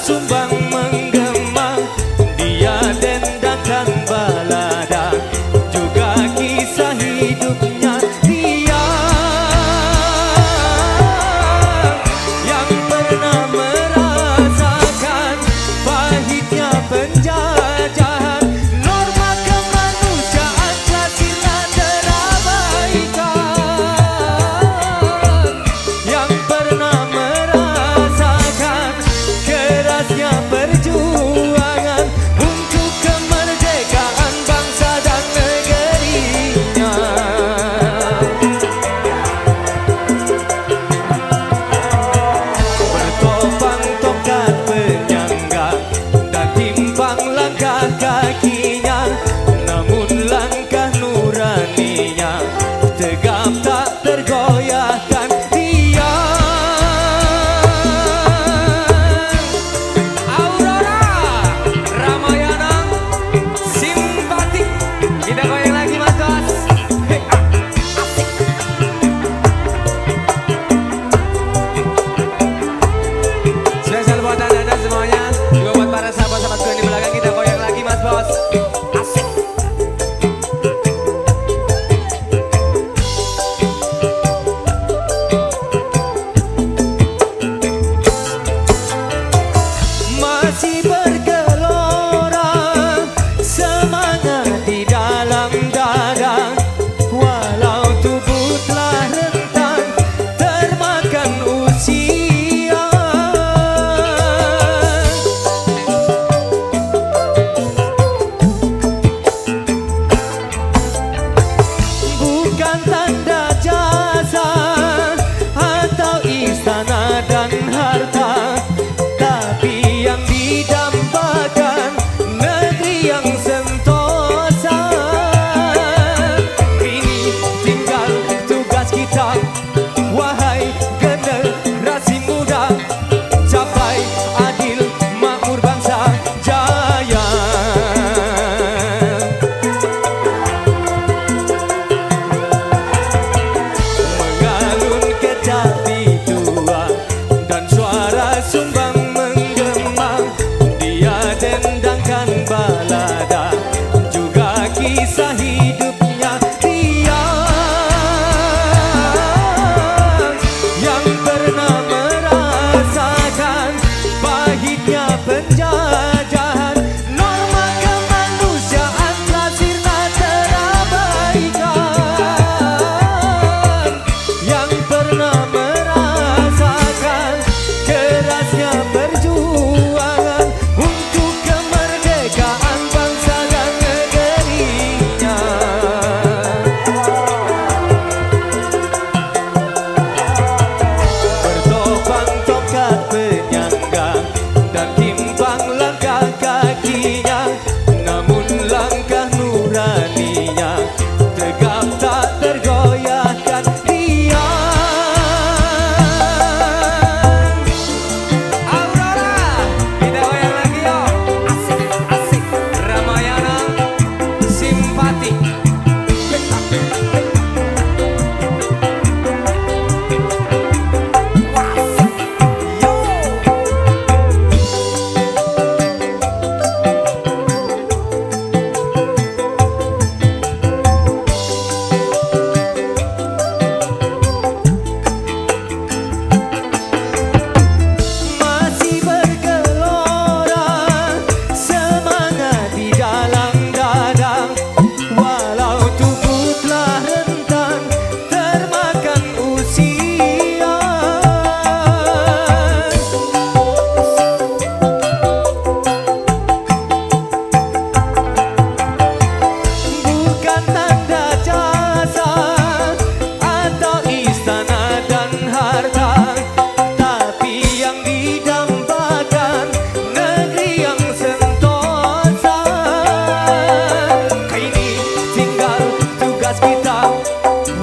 sumbang meng attendant.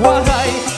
wahai